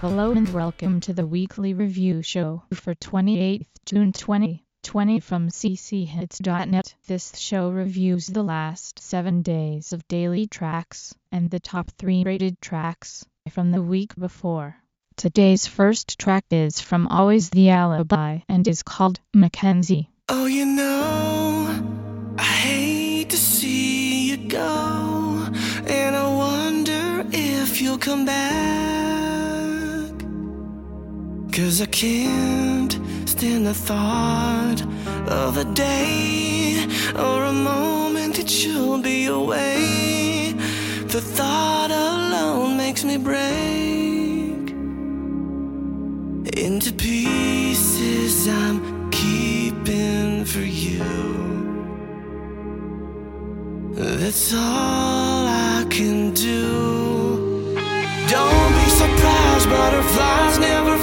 Hello and welcome to the weekly review show for 28th June 2020 from cchits.net. This show reviews the last 7 days of daily tracks and the top 3 rated tracks from the week before. Today's first track is from Always the Alibi and is called Mackenzie. Oh, you know, I hate to see you go, and I wonder if you'll come back. Cause I can't stand the thought of a day or a moment that you'll be away. The thought alone makes me break into pieces I'm keeping for you. That's all I can do. Don't be surprised, butterflies never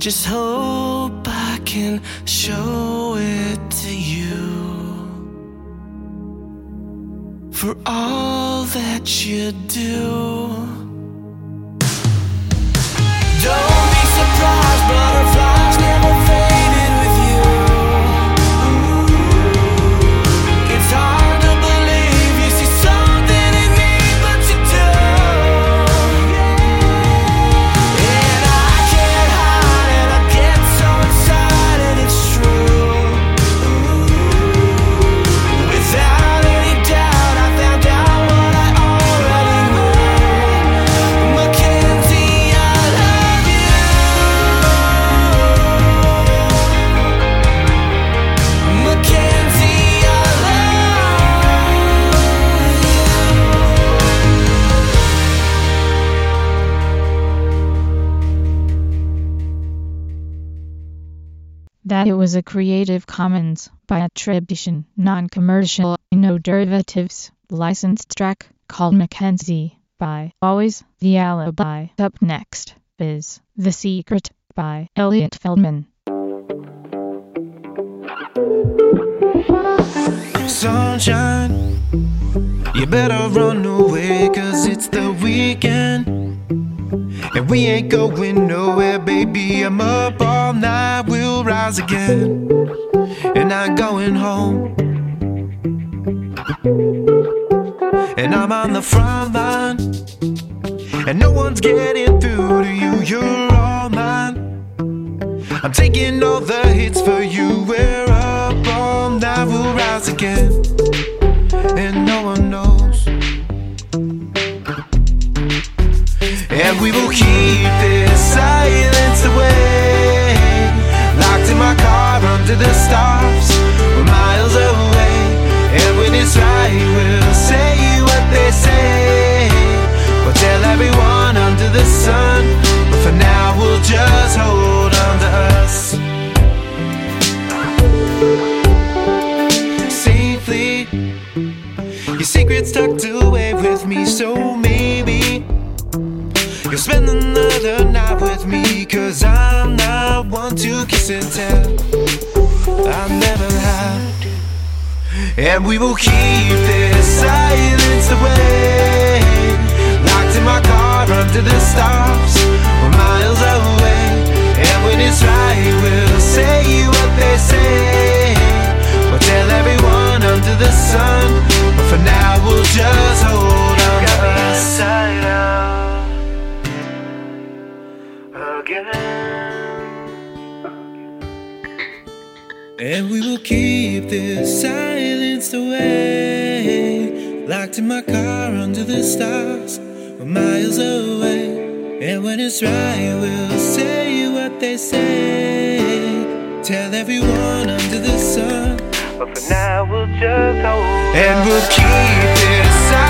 just hope I can show it to you for all that you do. Was a Creative Commons by attribution, non-commercial, no derivatives, licensed track called Mackenzie by Always the Alibi. Up next is The Secret by Elliot Feldman. Sunshine, you better run away, cause it's the weekend. And we ain't going nowhere, baby. I'm up all night, we'll rise again. And I'm going home. And I'm on the front line. And no one's getting through to you, you're all mine. I'm taking all the hits for you. We're up all night, we'll rise again. And no one And we will keep this silence away. Locked in my car under the stars, we're miles away. And when it's right, we'll say what they say. We'll tell everyone under the sun, but for now we'll just hold on to us. Safely, your secrets tucked away. To tell. I never have. And we will keep this silence away. Locked in my car under the stars, we're miles away. And when it's right, we'll say what they say. We'll tell everyone under the sun. But for now, we'll just hold on. Got me inside out And we will keep this silenced away. Locked in my car under the stars, we're miles away. And when it's right, we'll say what they say. Tell everyone under the sun. But for now, we'll just hold. And we'll keep this silenced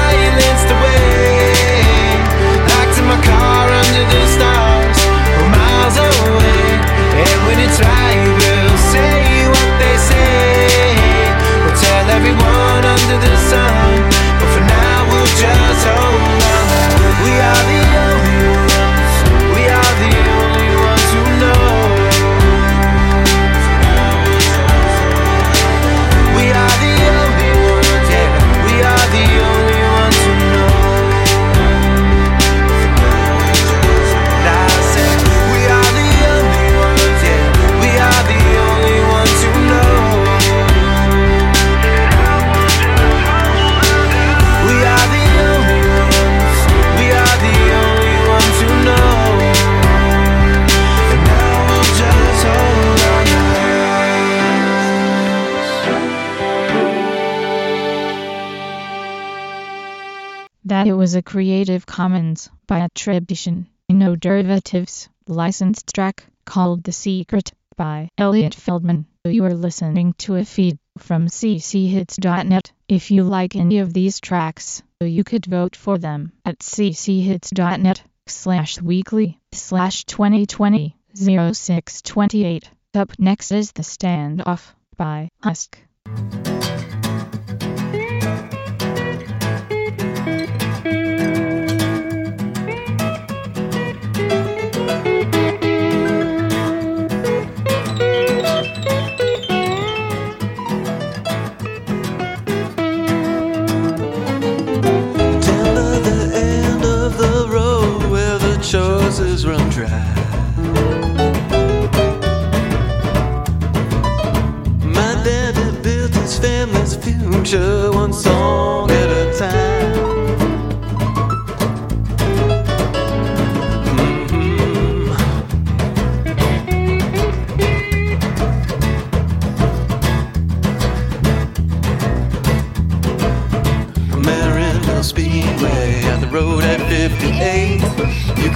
Creative Commons by attribution, no derivatives, licensed track called The Secret by Elliot Feldman. You are listening to a feed from cchits.net. If you like any of these tracks, you could vote for them at cchits.net slash weekly slash 2020 0628. Up next is The Standoff by Husk.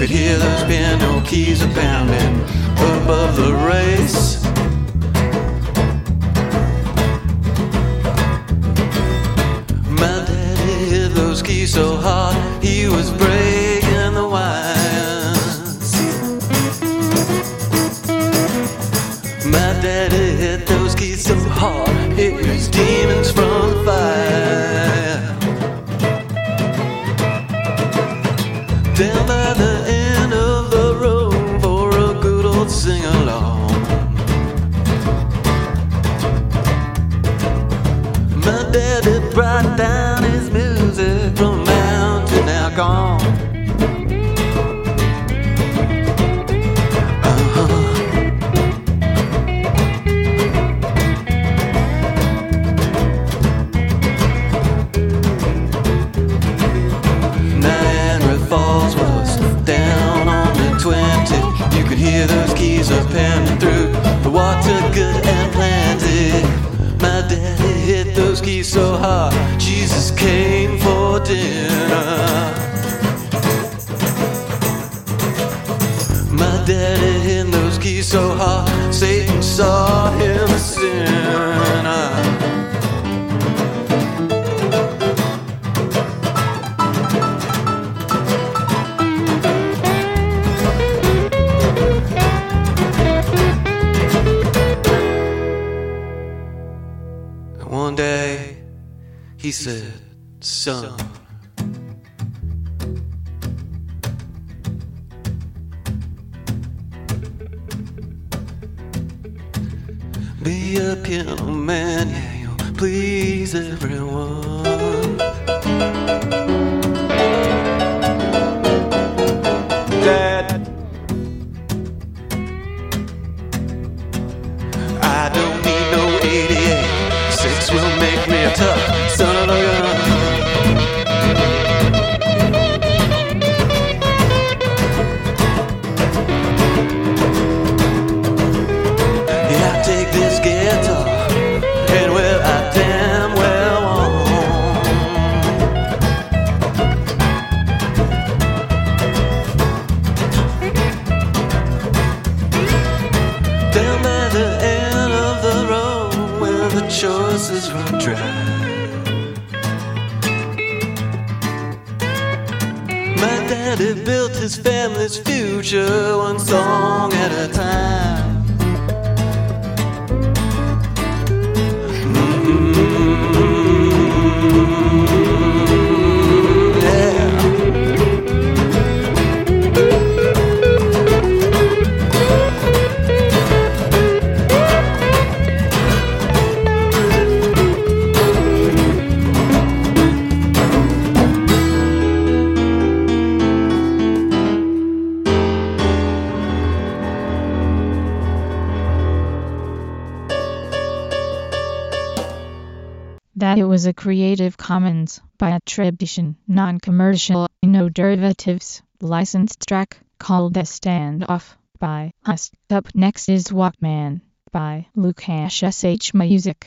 Could hear those piano keys a pounding above the race. My daddy hit those keys so hard he was breaking the wires. My daddy hit those keys so hard My daddy hit those keys so hard, Satan saw him sin. One day, he said, Son. everyone. is a Creative Commons by attribution, non-commercial, no derivatives, licensed track called The Standoff by Husk. Up next is Walkman by Lukash SH Music.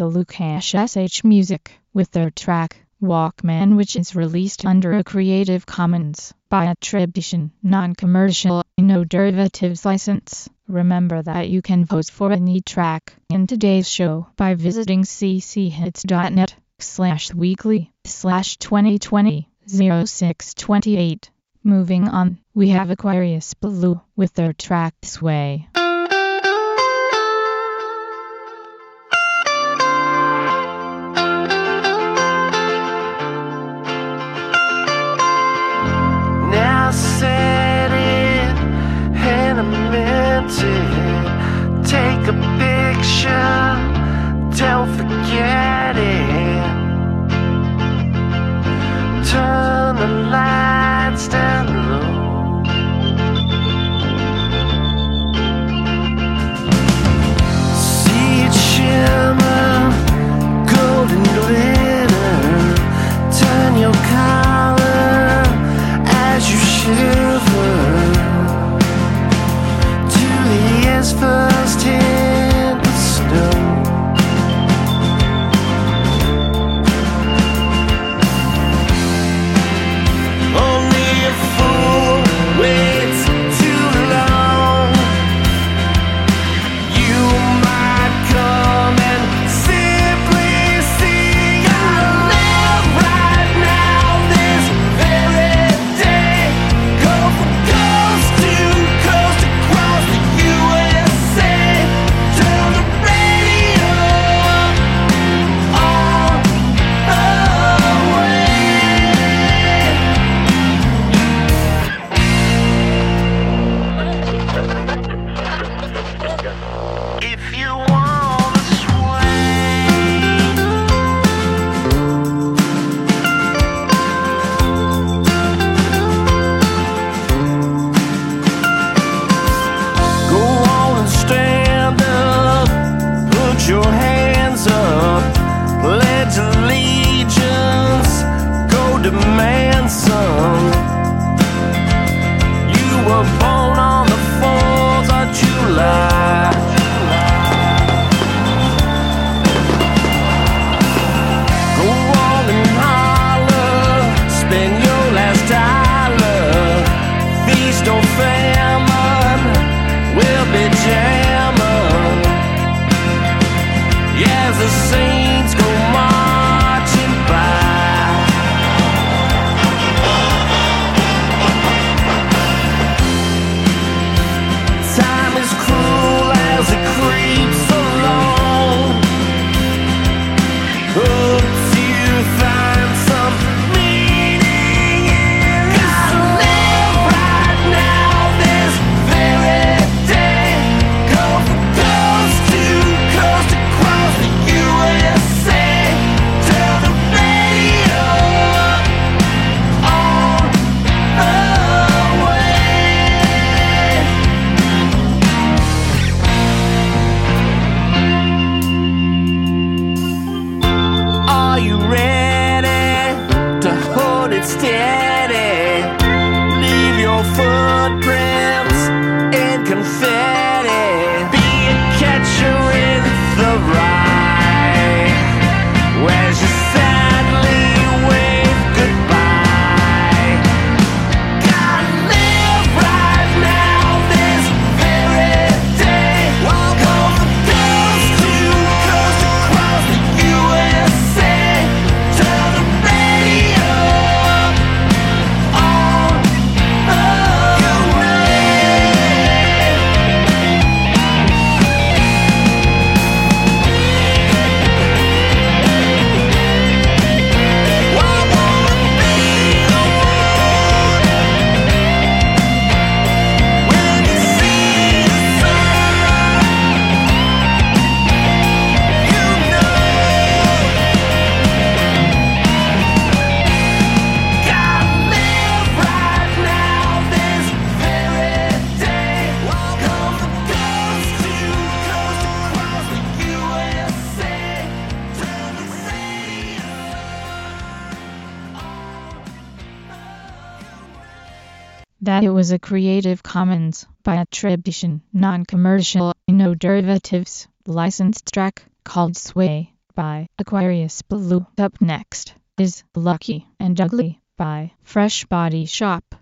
to Lukash SH Music with their track Walkman which is released under a Creative Commons by attribution, non-commercial, no derivatives license. Remember that you can vote for any track in today's show by visiting cchits.net slash weekly slash 2020 0628. Moving on, we have Aquarius Blue with their track Sway. a Creative Commons by attribution, non-commercial, no derivatives, licensed track called Sway by Aquarius Blue. Up next is Lucky and Ugly by Fresh Body Shop.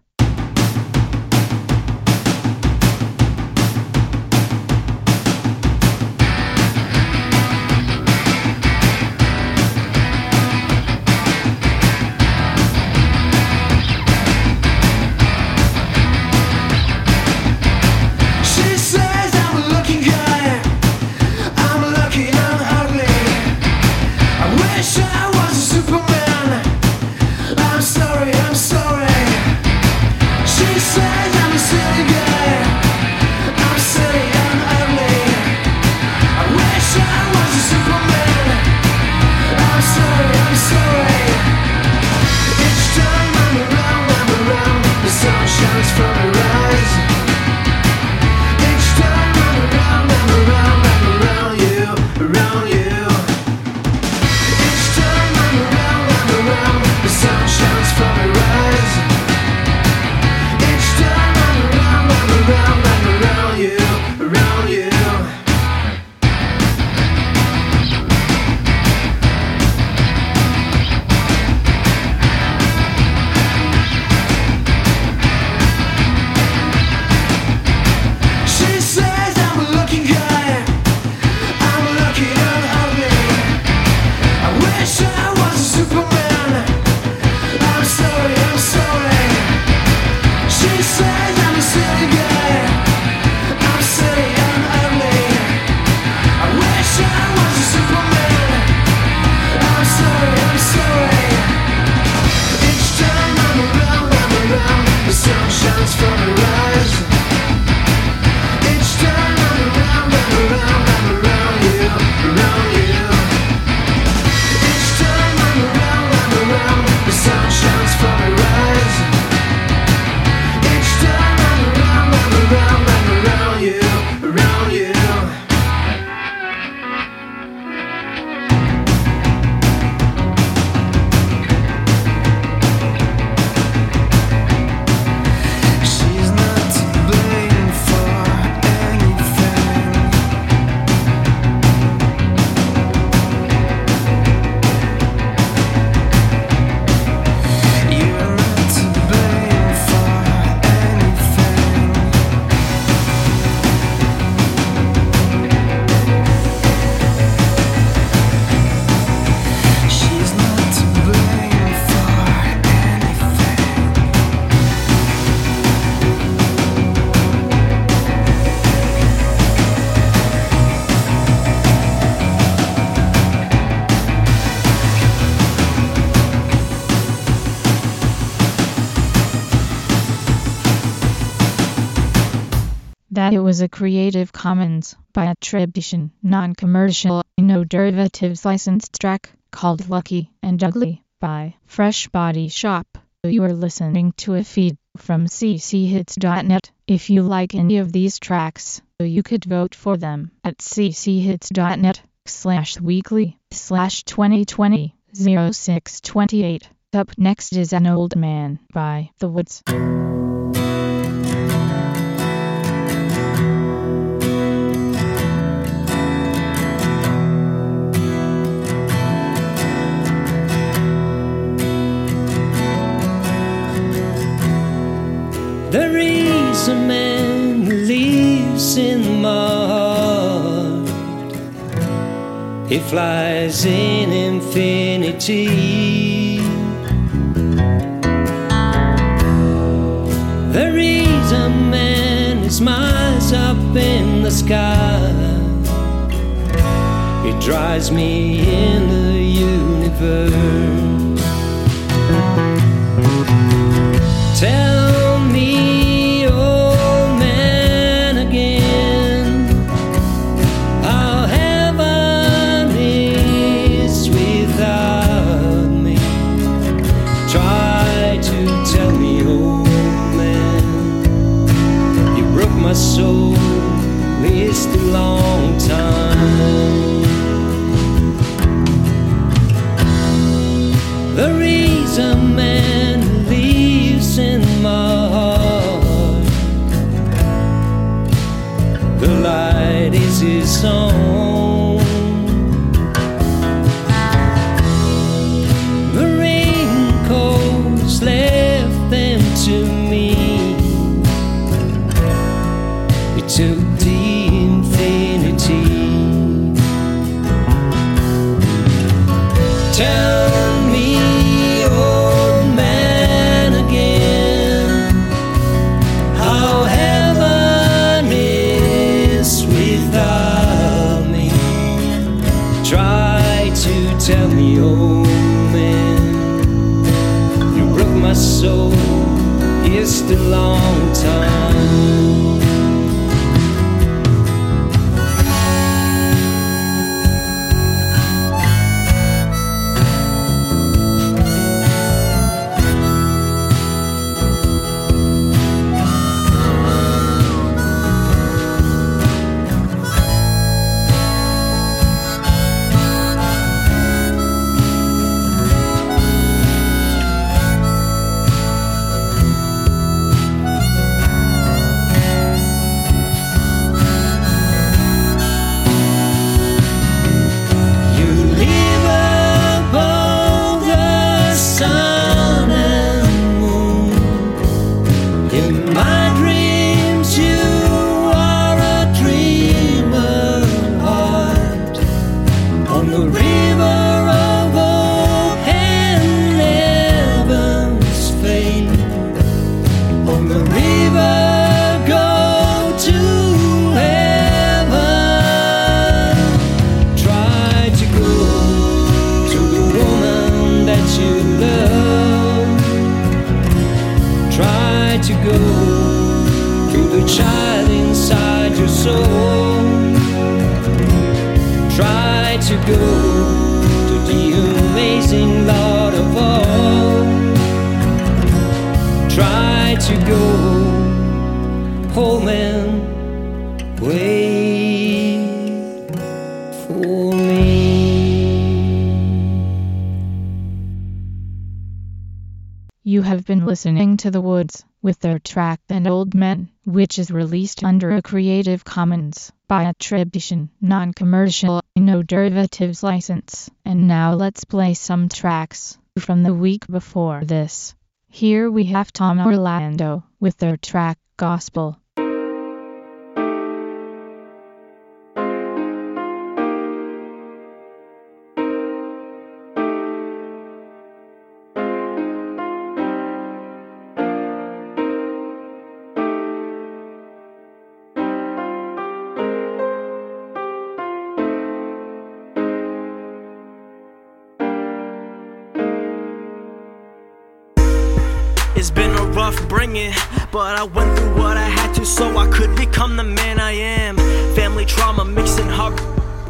Was a Creative Commons by attribution, non-commercial, no derivatives licensed track called Lucky and Ugly by Fresh Body Shop. You are listening to a feed from cchits.net. If you like any of these tracks, you could vote for them at cchits.net slash weekly slash 2020 0628. Up next is An Old Man by The Woods. There is a man who lives in my heart. He flies in infinity. There is a man who smiles up in the sky. He drives me in the universe. It's the long time. To go to the amazing Lord of all. Try to go home and wait for me. You have been listening to The Woods with their track and Old Men, which is released under a Creative Commons by attribution, non-commercial, no derivatives license. And now let's play some tracks from the week before this. Here we have Tom Orlando with their track Gospel. Been a bringing, but I went through what I had to so I could become the man I am. Family trauma mixing her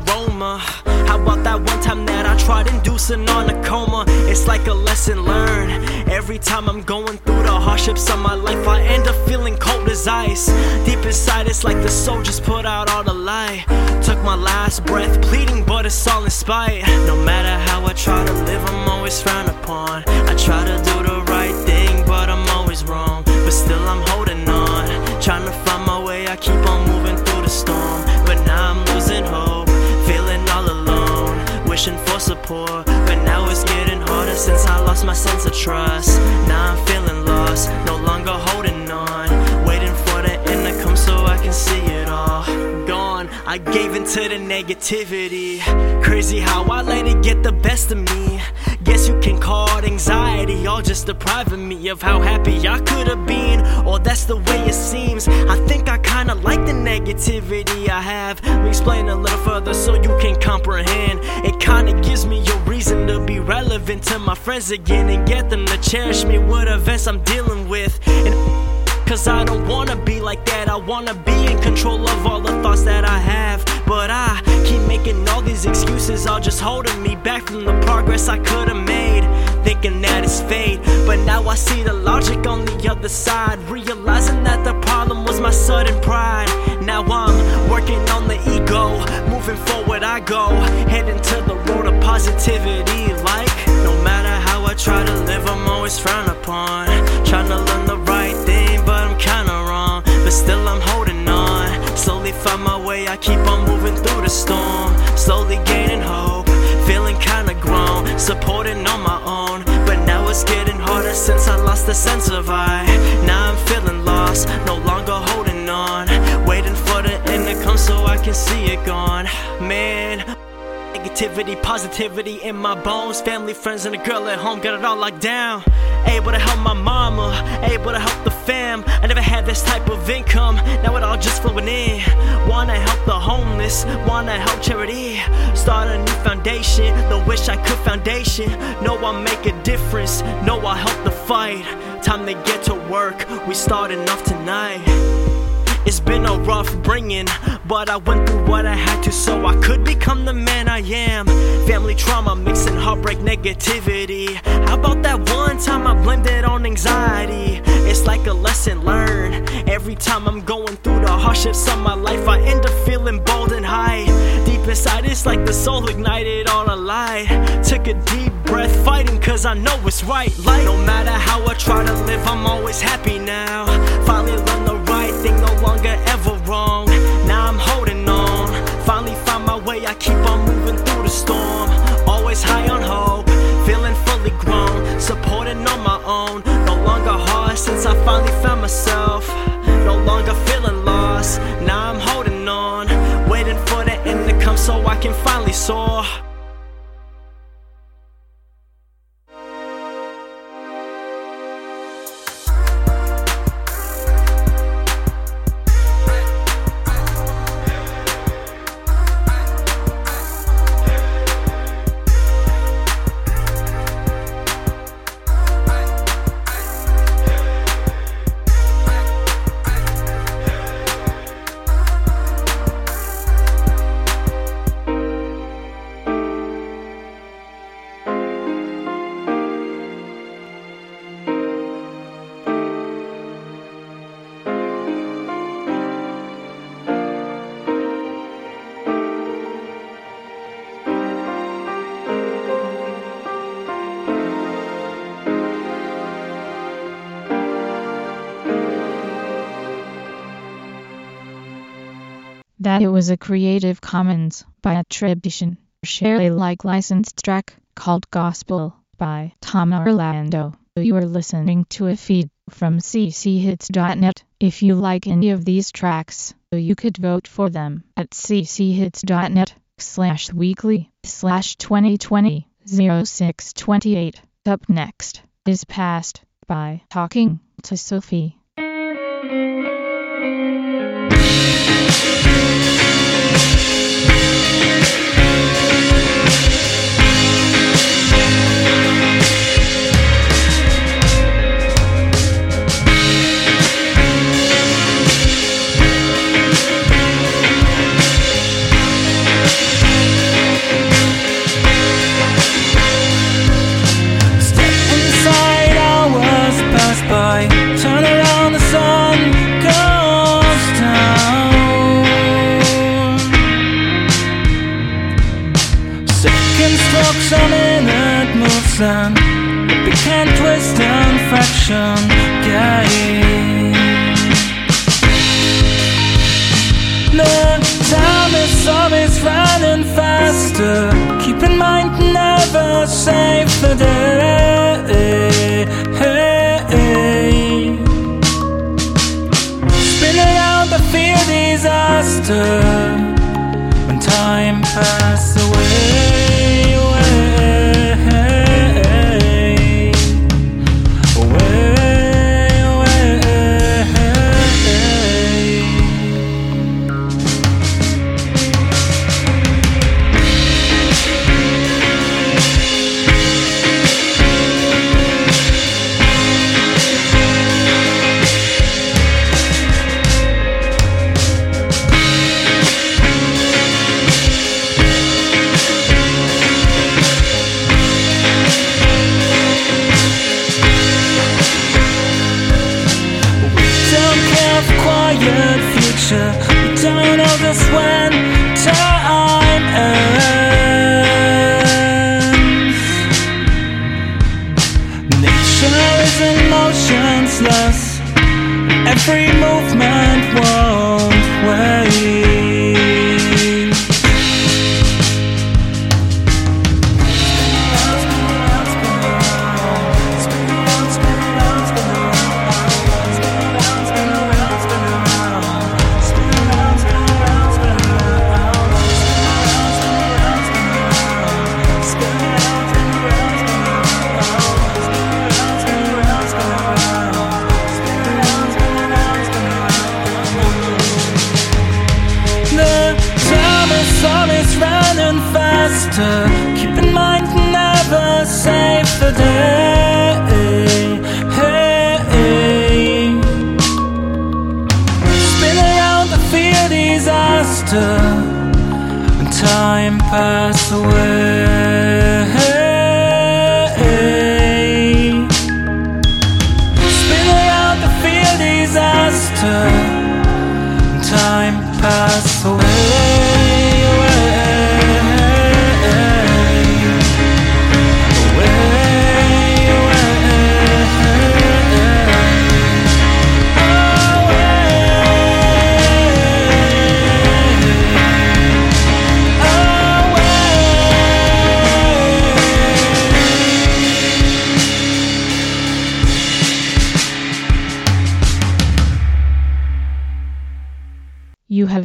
aroma. How about that one time that I tried inducing on a coma? It's like a lesson learned. Every time I'm going through the hardships of my life, I end up feeling cold as ice. Deep inside, it's like the soldiers put out all the light. Took my last breath, pleading, but it's all in spite. No matter how I try to live, I'm always frowned upon. I try to do the Support, but now it's getting harder since I lost my sense of trust. Now I'm feeling lost, no I gave into the negativity. Crazy how I let it get the best of me. Guess you can call it anxiety, all just depriving me of how happy I could have been. Or that's the way it seems. I think I kinda like the negativity I have. Let me explain a little further so you can comprehend. It kinda gives me a reason to be relevant to my friends again and get them to cherish me with events I'm dealing with. And Cause I don't wanna be like that. I wanna be in control of all the thoughts that I have. But I keep making all these excuses, all just holding me back from the progress I could've made. Thinking that it's fate. But now I see the logic on the other side. Realizing that the problem was my sudden pride. Now I'm working on the ego. Moving forward, I go. Heading to the road of positivity. Like, no matter how I try to live, I'm always frowned upon. Trying to learn Still I'm holding on. Slowly find my way, I keep on moving through the storm. Slowly gaining hope, feeling kinda grown, supporting on my own. But now it's getting harder since I lost the sense of I. Now I'm feeling lost, no longer holding on. Waiting for the end to come so I can see it gone. Man positivity in my bones. Family, friends, and a girl at home got it all locked down. Able to help my mama, able to help the fam. I never had this type of income, now it all just flowing in. Wanna help the homeless, wanna help charity. Start a new foundation, the Wish I Could Foundation. Know I make a difference, know I help the fight. Time to get to work, we starting off tonight. It's been a rough bringing, but I went through what I had to so I could become the man I am. Family trauma mixing heartbreak negativity. How about that one time I blamed it on anxiety? It's like a lesson learned. Every time I'm going through the hardships of my life, I end up feeling bold and high. Deep inside, it's like the soul ignited on a lie. Took a deep breath, fighting cause I know it's right. Like, no matter how I try to live, I'm always happy now. Finally longer ever wrong. Now I'm holding on. Finally found my way, I keep on moving through the storm. Always high on hope, feeling fully grown, supporting on my own. No longer hard since I finally found myself. No longer feeling lost. Now I'm holding on, waiting for the end to come so I can finally soar. that it was a Creative Commons by attribution, share Alike licensed track called Gospel by Tom Orlando. You are listening to a feed from cchits.net. If you like any of these tracks, you could vote for them at cchits.net slash weekly slash 2020 0628. Up next is Past by Talking to Sophie. ocean gate. The time is always running faster. Keep in mind, never save the day. Spinning out, the fear disaster.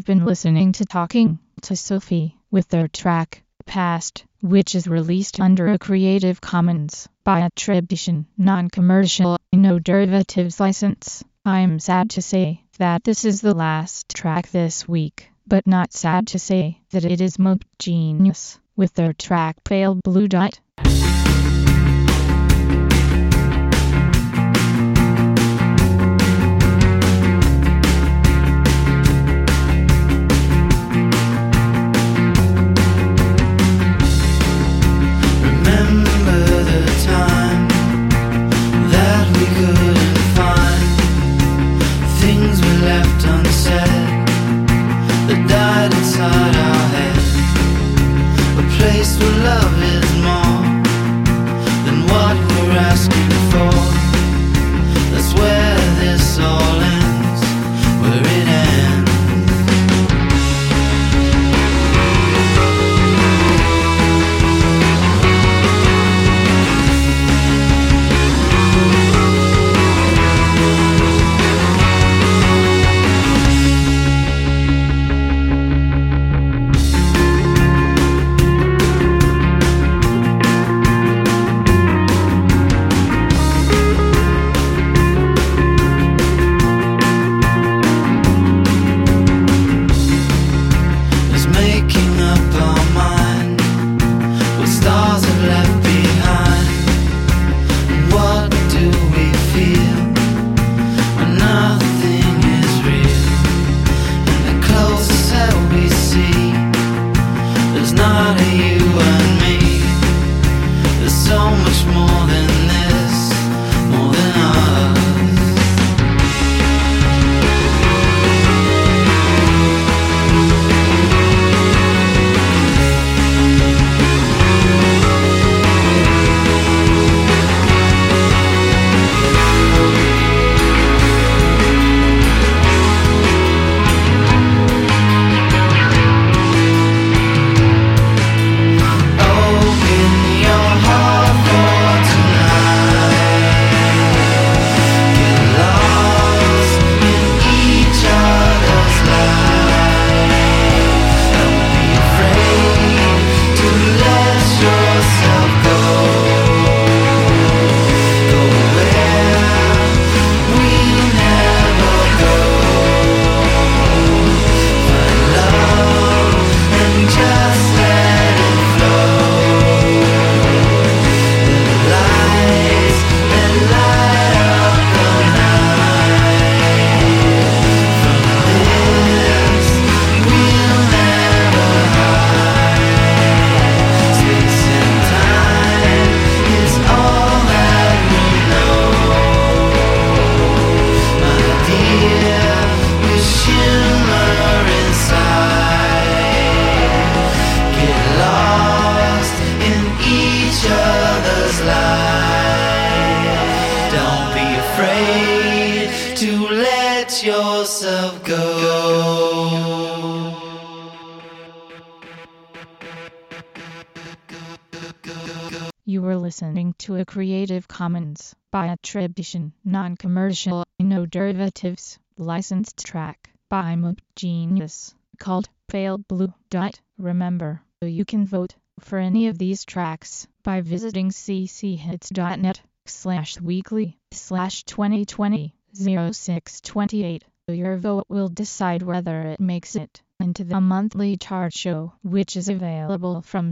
Have been listening to Talking to Sophie with their track Past, which is released under a Creative Commons by attribution, non-commercial, no derivatives license. I'm sad to say that this is the last track this week, but not sad to say that it is Mope Genius with their track Pale Blue Dot. You were listening to a Creative Commons by attribution, non-commercial, no derivatives, licensed track by Mope Genius called Pale Blue Dot. Remember, you can vote for any of these tracks by visiting cchits.net slash weekly slash 2020 0628. Your vote will decide whether it makes it into the monthly chart show, which is available from